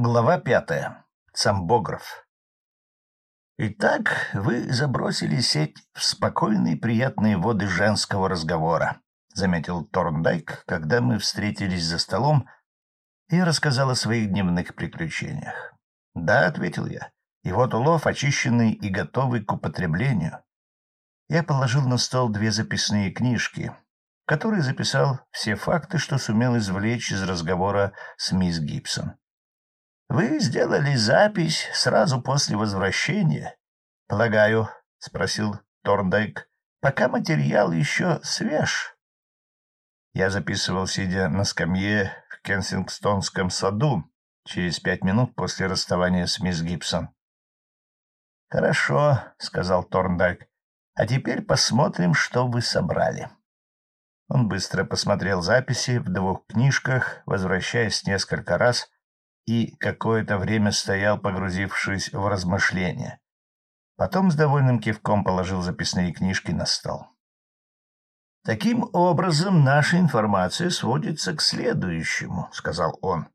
Глава пятая. Цамбограф. «Итак, вы забросили сеть в спокойные приятные воды женского разговора», — заметил Торндайк, когда мы встретились за столом и рассказал о своих дневных приключениях. «Да», — ответил я, — «и вот улов, очищенный и готовый к употреблению». Я положил на стол две записные книжки, которые записал все факты, что сумел извлечь из разговора с мисс Гибсон. Вы сделали запись сразу после возвращения? — Полагаю, — спросил Торндайк, — пока материал еще свеж. Я записывал, сидя на скамье в Кенсингтонском саду через пять минут после расставания с мисс Гибсон. — Хорошо, — сказал Торндайк. — А теперь посмотрим, что вы собрали. Он быстро посмотрел записи в двух книжках, возвращаясь несколько раз — и какое-то время стоял, погрузившись в размышления. Потом с довольным кивком положил записные книжки на стол. «Таким образом, наша информация сводится к следующему», — сказал он.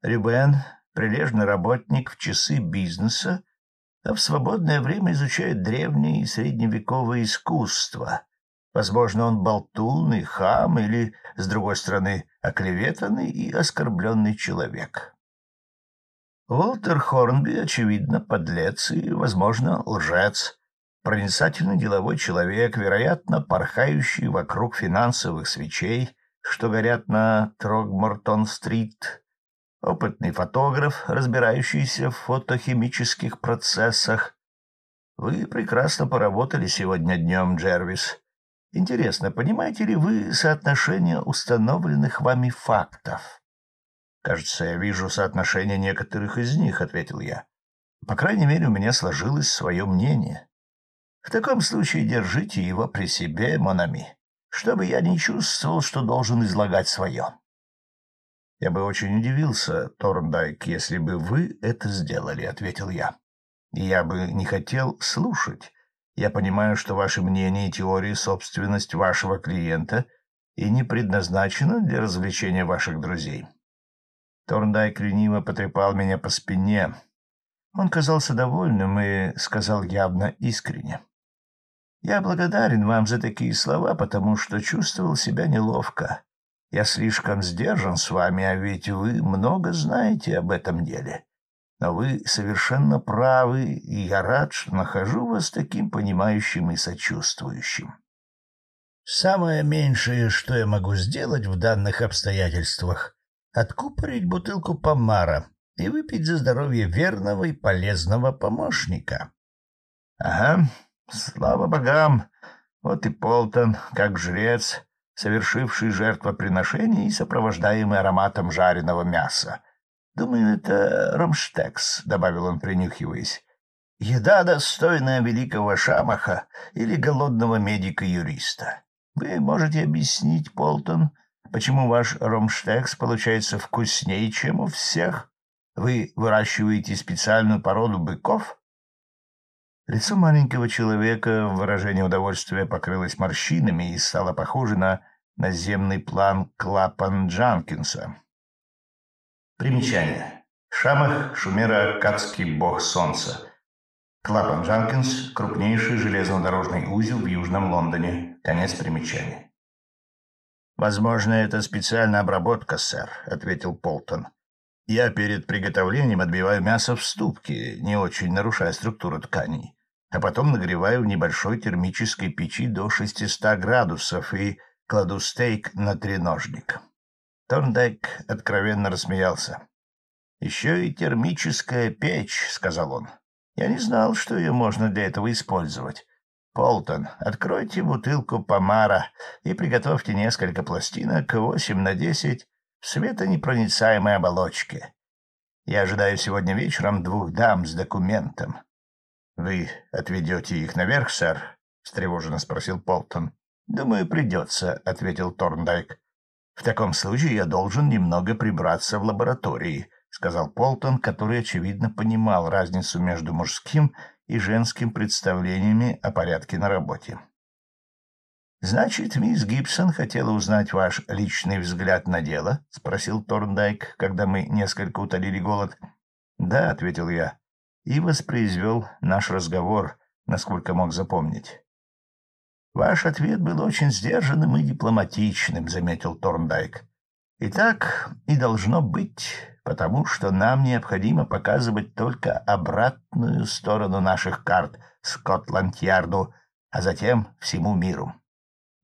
«Рюбен — прилежный работник в часы бизнеса, а в свободное время изучает древние и средневековые искусства. Возможно, он болтун и хам или, с другой стороны, оклеветанный и оскорбленный человек. Уолтер Хорнби, очевидно, подлец и, возможно, лжец. Проницательный деловой человек, вероятно, порхающий вокруг финансовых свечей, что горят на Трогмортон-стрит. Опытный фотограф, разбирающийся в фотохимических процессах. Вы прекрасно поработали сегодня днем, Джервис. Интересно, понимаете ли вы соотношение установленных вами фактов? «Кажется, я вижу соотношение некоторых из них», — ответил я. «По крайней мере, у меня сложилось свое мнение. В таком случае держите его при себе, Монами, чтобы я не чувствовал, что должен излагать свое». «Я бы очень удивился, Торндайк, если бы вы это сделали», — ответил я. «Я бы не хотел слушать. Я понимаю, что ваше мнение и теории — собственность вашего клиента и не предназначена для развлечения ваших друзей». Торндайк лениво потрепал меня по спине. Он казался довольным и сказал явно искренне. «Я благодарен вам за такие слова, потому что чувствовал себя неловко. Я слишком сдержан с вами, а ведь вы много знаете об этом деле. Но вы совершенно правы, и я рад, что нахожу вас таким понимающим и сочувствующим. Самое меньшее, что я могу сделать в данных обстоятельствах, откупорить бутылку помара и выпить за здоровье верного и полезного помощника. — Ага, слава богам! Вот и Полтон, как жрец, совершивший жертвоприношение и сопровождаемый ароматом жареного мяса. Думаю, это ромштекс, — добавил он, принюхиваясь. Еда, достойная великого шамаха или голодного медика-юриста. Вы можете объяснить, Полтон, Почему ваш ромштекс получается вкуснее, чем у всех? Вы выращиваете специальную породу быков? Лицо маленького человека в выражении удовольствия покрылось морщинами и стало похоже на наземный план Клапан Джанкинса. Примечание. Шамах Шумера Кацкий бог солнца. Клапан Джанкинс – крупнейший железнодорожный узел в Южном Лондоне. Конец примечания. «Возможно, это специальная обработка, сэр», — ответил Полтон. «Я перед приготовлением отбиваю мясо в ступке, не очень нарушая структуру тканей, а потом нагреваю в небольшой термической печи до 600 градусов и кладу стейк на треножник». Торндайк откровенно рассмеялся. «Еще и термическая печь», — сказал он. «Я не знал, что ее можно для этого использовать. Полтон, откройте бутылку помара и приготовьте несколько пластинок, восемь на десять, в светонепроницаемой оболочке. Я ожидаю сегодня вечером двух дам с документом. — Вы отведете их наверх, сэр? — встревоженно спросил Полтон. — Думаю, придется, — ответил Торндайк. — В таком случае я должен немного прибраться в лаборатории, — сказал Полтон, который, очевидно, понимал разницу между мужским и женским представлениями о порядке на работе. «Значит, мисс Гибсон хотела узнать ваш личный взгляд на дело?» — спросил Торндайк, когда мы несколько утолили голод. «Да», — ответил я, и воспроизвел наш разговор, насколько мог запомнить. «Ваш ответ был очень сдержанным и дипломатичным», — заметил Торндайк. «И так и должно быть, потому что нам необходимо показывать только обратную сторону наших карт Скотланд-Ярду, а затем всему миру.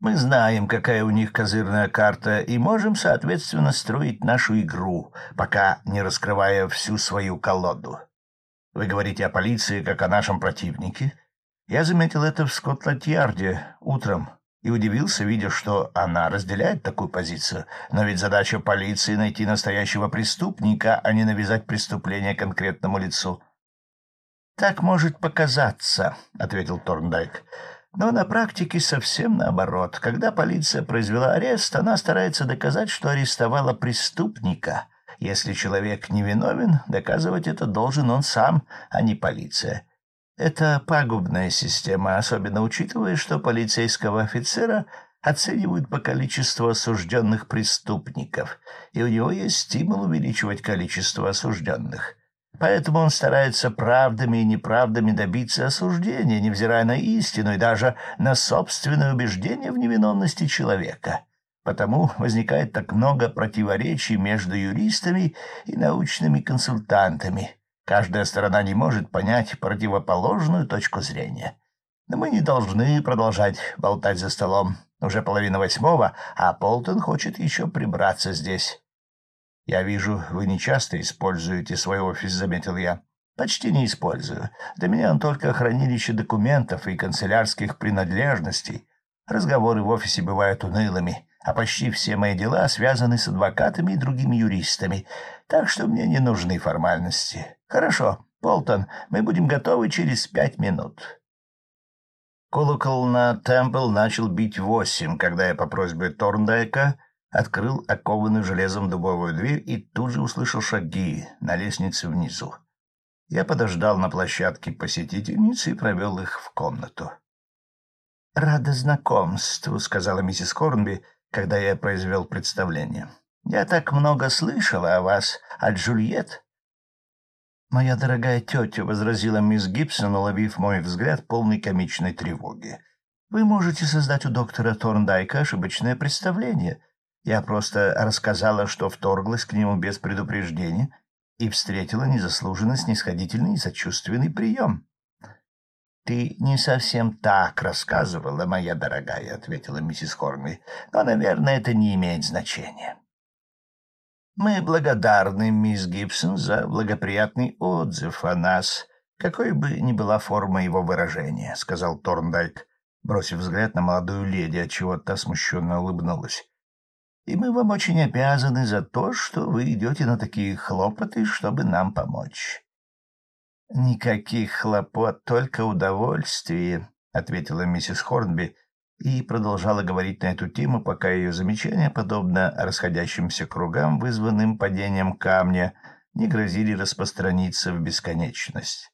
Мы знаем, какая у них козырная карта, и можем, соответственно, строить нашу игру, пока не раскрывая всю свою колоду. Вы говорите о полиции, как о нашем противнике. Я заметил это в Скотланд-Ярде утром и удивился, видя, что она разделяет такую позицию. Но ведь задача полиции — найти настоящего преступника, а не навязать преступление конкретному лицу. — Так может показаться, — ответил Торндайк. Но на практике совсем наоборот. Когда полиция произвела арест, она старается доказать, что арестовала преступника. Если человек невиновен, доказывать это должен он сам, а не полиция. Это пагубная система, особенно учитывая, что полицейского офицера оценивают по количеству осужденных преступников, и у него есть стимул увеличивать количество осужденных. Поэтому он старается правдами и неправдами добиться осуждения, невзирая на истину и даже на собственное убеждение в невиновности человека. Потому возникает так много противоречий между юристами и научными консультантами. Каждая сторона не может понять противоположную точку зрения. Но мы не должны продолжать болтать за столом. Уже половина восьмого, а Полтон хочет еще прибраться здесь. «Я вижу, вы не часто используете свой офис», — заметил я. «Почти не использую. Для меня он только хранилище документов и канцелярских принадлежностей. Разговоры в офисе бывают унылыми, а почти все мои дела связаны с адвокатами и другими юристами, так что мне не нужны формальности. Хорошо, Полтон, мы будем готовы через пять минут». Колокол на Темпл начал бить восемь, когда я по просьбе Торндайка открыл окованную железом дубовую дверь и тут же услышал шаги на лестнице внизу. Я подождал на площадке посетительницы и провел их в комнату. — Рада знакомству, — сказала миссис Хорнби, когда я произвел представление. — Я так много слышала о вас, от Джульет. — Моя дорогая тетя, — возразила мисс Гибсон, уловив мой взгляд полной комичной тревоги. — Вы можете создать у доктора Торндайка ошибочное представление — я просто рассказала, что вторглась к нему без предупреждения и встретила незаслуженно снисходительный и сочувственный прием. — Ты не совсем так рассказывала, моя дорогая, — ответила миссис Хорнли, — но, наверное, это не имеет значения. — Мы благодарны, мисс Гибсон, за благоприятный отзыв о нас, какой бы ни была форма его выражения, — сказал Торндайк, бросив взгляд на молодую леди, отчего та смущенно улыбнулась и мы вам очень обязаны за то, что вы идете на такие хлопоты, чтобы нам помочь. — Никаких хлопот, только удовольствие, — ответила миссис Хорнби и продолжала говорить на эту тему, пока ее замечания, подобно расходящимся кругам, вызванным падением камня, не грозили распространиться в бесконечность.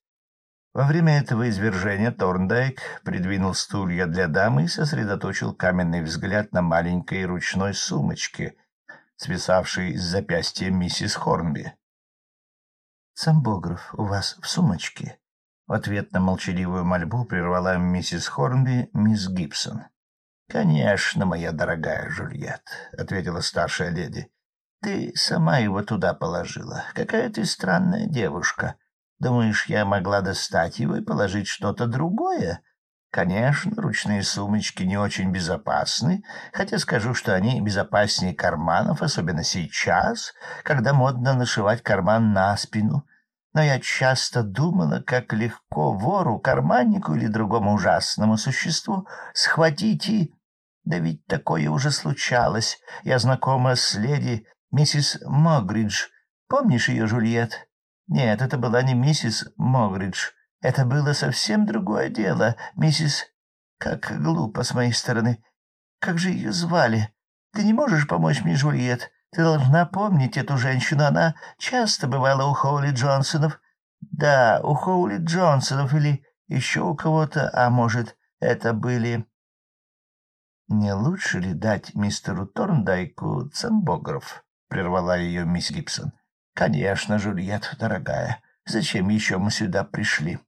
Во время этого извержения Торндайк придвинул стулья для дамы и сосредоточил каменный взгляд на маленькой ручной сумочке, свисавшей с запястья миссис Хорнби. «Самбограф у вас в сумочке?» В ответ на молчаливую мольбу прервала миссис Хорнби мисс Гибсон. «Конечно, моя дорогая Жульет», — ответила старшая леди. «Ты сама его туда положила. Какая ты странная девушка. Думаешь, я могла достать его и положить что-то другое? Конечно, ручные сумочки не очень безопасны, хотя скажу, что они безопаснее карманов, особенно сейчас, когда модно нашивать карман на спину. Но я часто думала, как легко вору, карманнику или другому ужасному существу схватить и... Да ведь такое уже случалось. Я знакома с леди миссис Могридж. Помнишь ее, Жульет? Нет, это была не миссис Могридж. Это было совсем другое дело. Миссис... Как глупо с моей стороны. Как же ее звали? Ты не можешь помочь мне, Жульет? Ты должна помнить эту женщину. Она часто бывала у Хоули Джонсонов. Да, у Хоули Джонсонов или еще у кого-то, а может, это были... «Не лучше ли дать мистеру Торндайку цамбограф?» — прервала ее мисс Гибсон. — Конечно, Жульет, дорогая. Зачем еще мы сюда пришли?»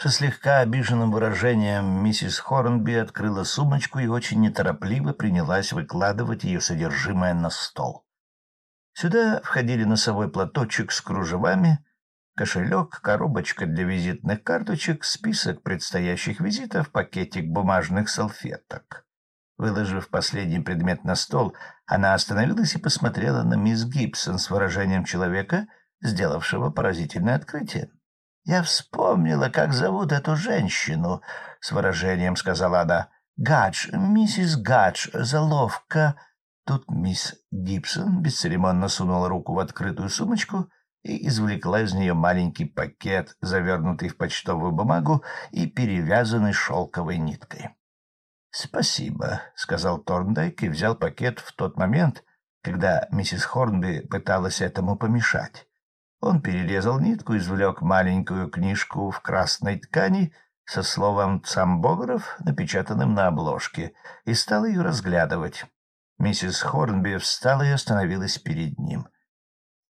Со слегка обиженным выражением миссис Хорнби открыла сумочку и очень неторопливо принялась выкладывать ее содержимое на стол. Сюда входили носовой платочек с кружевами, кошелек, коробочка для визитных карточек, список предстоящих визитов, пакетик бумажных салфеток. Выложив последний предмет на стол, она остановилась и посмотрела на мисс Гибсон с выражением человека, сделавшего поразительное открытие. «Я вспомнила, как зовут эту женщину», — с выражением сказала она. «Гадж, миссис Гадж, заловка». Тут мисс Гибсон бесцеремонно сунула руку в открытую сумочку и извлекла из нее маленький пакет, завернутый в почтовую бумагу и перевязанный шелковой ниткой. «Спасибо», — сказал Торндайк и взял пакет в тот момент, когда миссис Хорнби пыталась этому помешать. Он перерезал нитку, извлек маленькую книжку в красной ткани со словом «Цамбограф», напечатанным на обложке, и стал ее разглядывать. Миссис Хорнби встала и остановилась перед ним.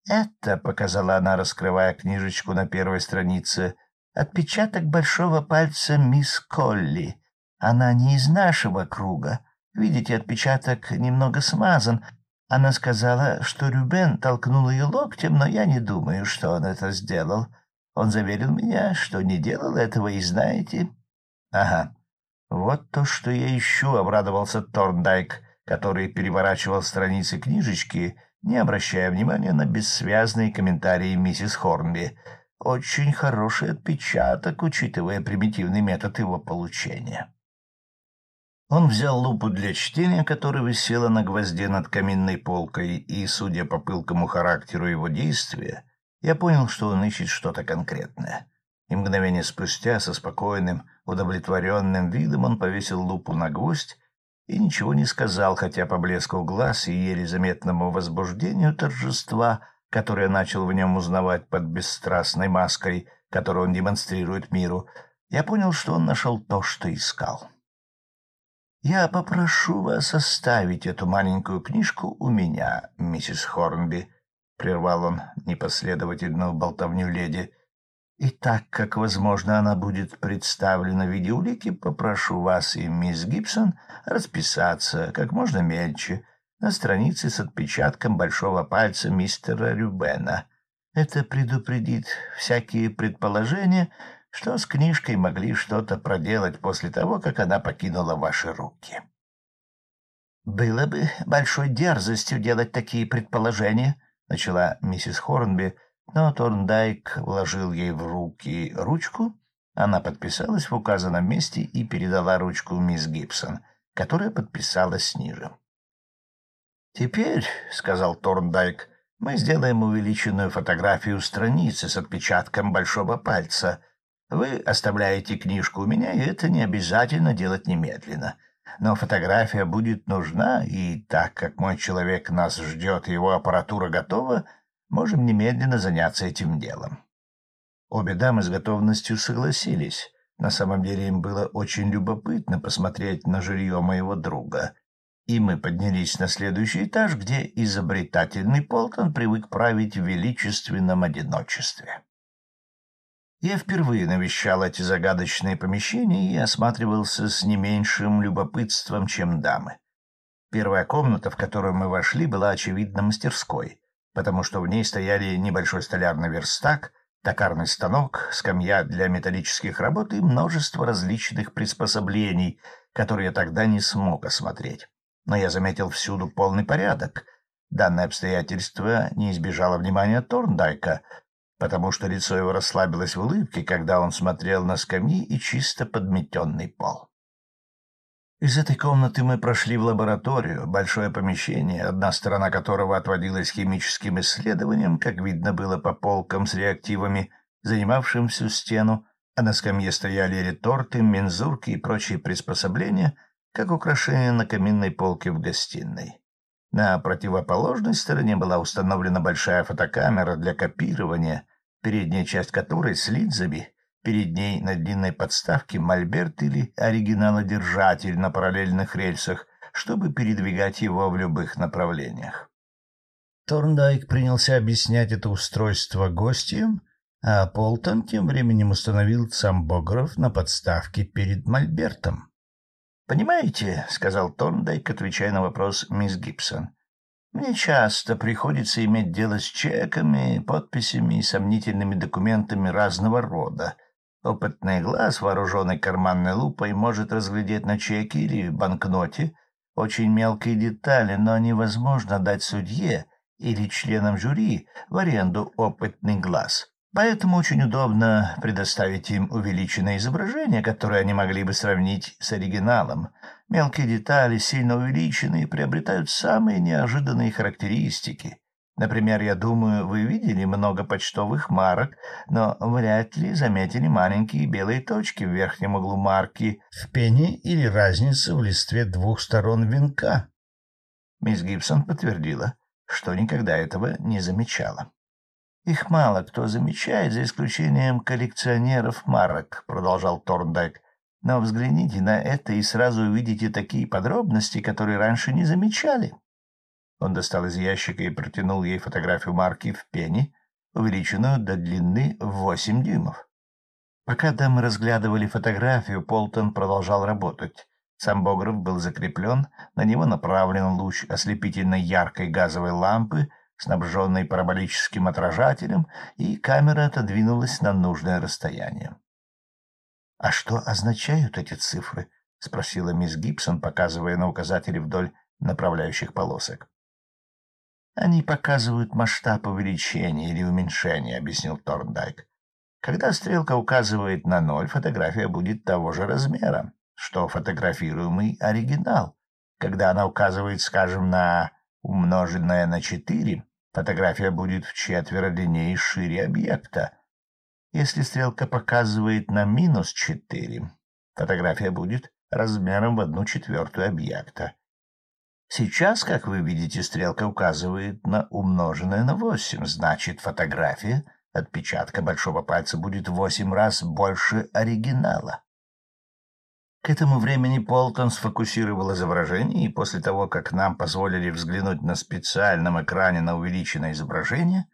«Это», — показала она, раскрывая книжечку на первой странице, — «отпечаток большого пальца мисс Колли. Она не из нашего круга. Видите, отпечаток немного смазан, она сказала, что Рюбен толкнул ее локтем, но я не думаю, что он это сделал. Он заверил меня, что не делал этого, и знаете... — Ага, вот то, что я ищу, — обрадовался Торндайк, который переворачивал страницы книжечки, не обращая внимания на бессвязные комментарии миссис Хорнби. Очень хороший отпечаток, учитывая примитивный метод его получения. Он взял лупу для чтения, которая висела на гвозде над каминной полкой, и, судя по пылкому характеру его действия, я понял, что он ищет что-то конкретное. И мгновение спустя, со спокойным, удовлетворенным видом, он повесил лупу на гвоздь и ничего не сказал, хотя по блеску глаз и еле заметному возбуждению торжества, которое начал в нем узнавать под бесстрастной маской, которую он демонстрирует миру, я понял, что он нашел то, что искал. «Я попрошу вас оставить эту маленькую книжку у меня, миссис Хорнби», — прервал он непоследовательную болтовню леди. «И так как, возможно, она будет представлена в виде улики, попрошу вас и мисс Гибсон расписаться как можно мельче на странице с отпечатком большого пальца мистера Рюбена. Это предупредит всякие предположения, что с книжкой могли что-то проделать после того, как она покинула ваши руки. «Было бы большой дерзостью делать такие предположения», — начала миссис Хорнби, но Торндайк вложил ей в руки ручку, она подписалась в указанном месте и передала ручку мисс Гибсон, которая подписалась ниже. «Теперь», — сказал Торндайк, — «мы сделаем увеличенную фотографию страницы с отпечатком большого пальца, вы оставляете книжку у меня, и это не обязательно делать немедленно. Но фотография будет нужна, и так как мой человек нас ждет, и его аппаратура готова, можем немедленно заняться этим делом. Обе дамы с готовностью согласились. На самом деле им было очень любопытно посмотреть на жилье моего друга. И мы поднялись на следующий этаж, где изобретательный Полтон привык править в величественном одиночестве. Я впервые навещал эти загадочные помещения и осматривался с не меньшим любопытством, чем дамы. Первая комната, в которую мы вошли, была, очевидно, мастерской, потому что в ней стояли небольшой столярный верстак, токарный станок, скамья для металлических работ и множество различных приспособлений, которые я тогда не смог осмотреть. Но я заметил всюду полный порядок. Данное обстоятельство не избежало внимания Торндайка, потому что лицо его расслабилось в улыбке, когда он смотрел на скамьи и чисто подметенный пол. Из этой комнаты мы прошли в лабораторию, большое помещение, одна сторона которого отводилась химическим исследованиям, как видно было по полкам с реактивами, занимавшим всю стену, а на скамье стояли реторты, мензурки и прочие приспособления, как украшения на каминной полке в гостиной. На противоположной стороне была установлена большая фотокамера для копирования, передняя часть которой с линзами, перед ней на длинной подставке мольберт или оригиналодержатель на параллельных рельсах, чтобы передвигать его в любых направлениях. Торндайк принялся объяснять это устройство гостям, а Полтон тем временем установил самбограф на подставке перед Мольбертом. «Понимаете», — сказал Торндайк, отвечая на вопрос мисс Гибсон, — «мне часто приходится иметь дело с чеками, подписями и сомнительными документами разного рода. Опытный глаз, вооруженный карманной лупой, может разглядеть на чеке или банкноте очень мелкие детали, но невозможно дать судье или членам жюри в аренду опытный глаз. Поэтому очень удобно предоставить им увеличенное изображение, которое они могли бы сравнить с оригиналом. Мелкие детали, сильно увеличенные, приобретают самые неожиданные характеристики. Например, я думаю, вы видели много почтовых марок, но вряд ли заметили маленькие белые точки в верхнем углу марки в пене или разницу в листве двух сторон венка. Мисс Гибсон подтвердила, что никогда этого не замечала. Их мало кто замечает, за исключением коллекционеров марок, продолжал Торндайк. Но взгляните на это и сразу увидите такие подробности, которые раньше не замечали. Он достал из ящика и протянул ей фотографию марки в пене, увеличенную до длины в восемь дюймов. Пока дамы разглядывали фотографию, Полтон продолжал работать. Сам Богров был закреплен, на него направлен луч ослепительной яркой газовой лампы, снабженный параболическим отражателем, и камера отодвинулась на нужное расстояние. — А что означают эти цифры? — спросила мисс Гибсон, показывая на указатели вдоль направляющих полосок. — Они показывают масштаб увеличения или уменьшения, — объяснил Торндайк. Когда стрелка указывает на ноль, фотография будет того же размера, что фотографируемый оригинал. Когда она указывает, скажем, на умноженное на четыре, Фотография будет в четверо длиннее и шире объекта. Если стрелка показывает на минус четыре, фотография будет размером в одну четвертую объекта. Сейчас, как вы видите, стрелка указывает на умноженное на восемь, значит, фотография отпечатка большого пальца будет в восемь раз больше оригинала. К этому времени Полтон сфокусировал изображение, и после того, как нам позволили взглянуть на специальном экране на увеличенное изображение,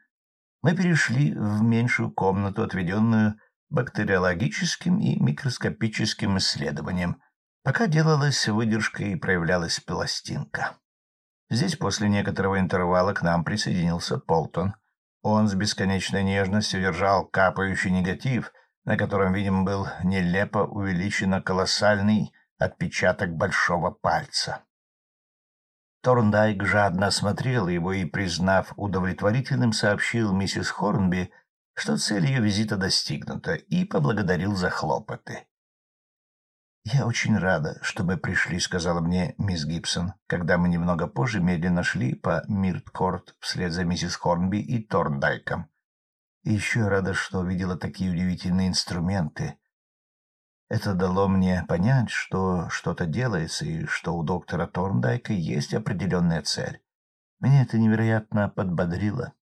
мы перешли в меньшую комнату, отведенную бактериологическим и микроскопическим исследованием, пока делалась выдержка и проявлялась пластинка. Здесь после некоторого интервала к нам присоединился Полтон. Он с бесконечной нежностью держал капающий негатив — на котором, видимо, был нелепо увеличенно колоссальный отпечаток большого пальца. Торндайк жадно осмотрел его и, признав удовлетворительным, сообщил миссис Хорнби, что цель ее визита достигнута, и поблагодарил за хлопоты. «Я очень рада, что мы пришли», — сказала мне мисс Гибсон, когда мы немного позже медленно шли по Мирткорт вслед за миссис Хорнби и Торндайком. И еще рада, что увидела такие удивительные инструменты. Это дало мне понять, что что-то делается и что у доктора Торндайка есть определенная цель. Меня это невероятно подбодрило.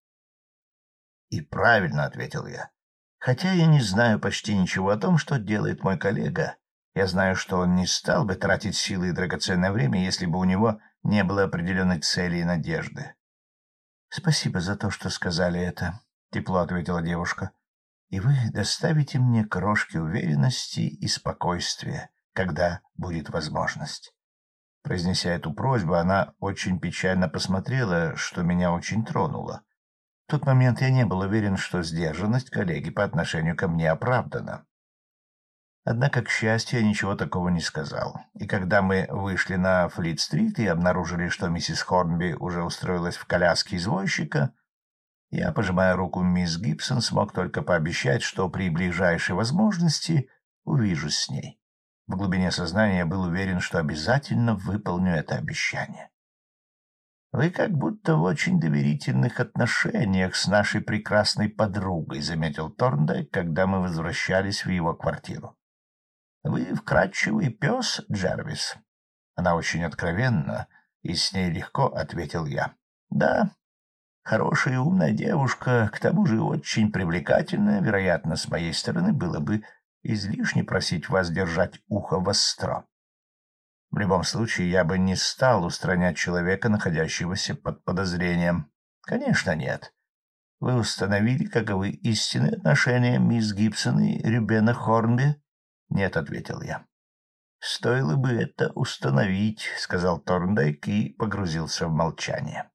«И правильно», — ответил я. «Хотя я не знаю почти ничего о том, что делает мой коллега. Я знаю, что он не стал бы тратить силы и драгоценное время, если бы у него не было определенной цели и надежды. Спасибо за то, что сказали это. — тепло ответила девушка. — И вы доставите мне крошки уверенности и спокойствия, когда будет возможность. Произнеся эту просьбу, она очень печально посмотрела, что меня очень тронуло. В тот момент я не был уверен, что сдержанность коллеги по отношению ко мне оправдана. Однако, к счастью, я ничего такого не сказал. И когда мы вышли на Флит-стрит и обнаружили, что миссис Хорнби уже устроилась в коляске извозчика, я, пожимая руку мисс Гибсон, смог только пообещать, что при ближайшей возможности увижусь с ней. В глубине сознания был уверен, что обязательно выполню это обещание. «Вы как будто в очень доверительных отношениях с нашей прекрасной подругой», — заметил Торндайк, когда мы возвращались в его квартиру. «Вы вкрадчивый пес, Джервис?» Она очень откровенна, и с ней легко ответил я. «Да, Хорошая и умная девушка, к тому же очень привлекательная, вероятно, с моей стороны было бы излишне просить вас держать ухо востро. В любом случае, я бы не стал устранять человека, находящегося под подозрением. Конечно, нет. Вы установили, каковы истинные отношения мисс Гибсон и Рюбена Хорнби? Нет, ответил я. Стоило бы это установить, сказал Торндайк и погрузился в молчание.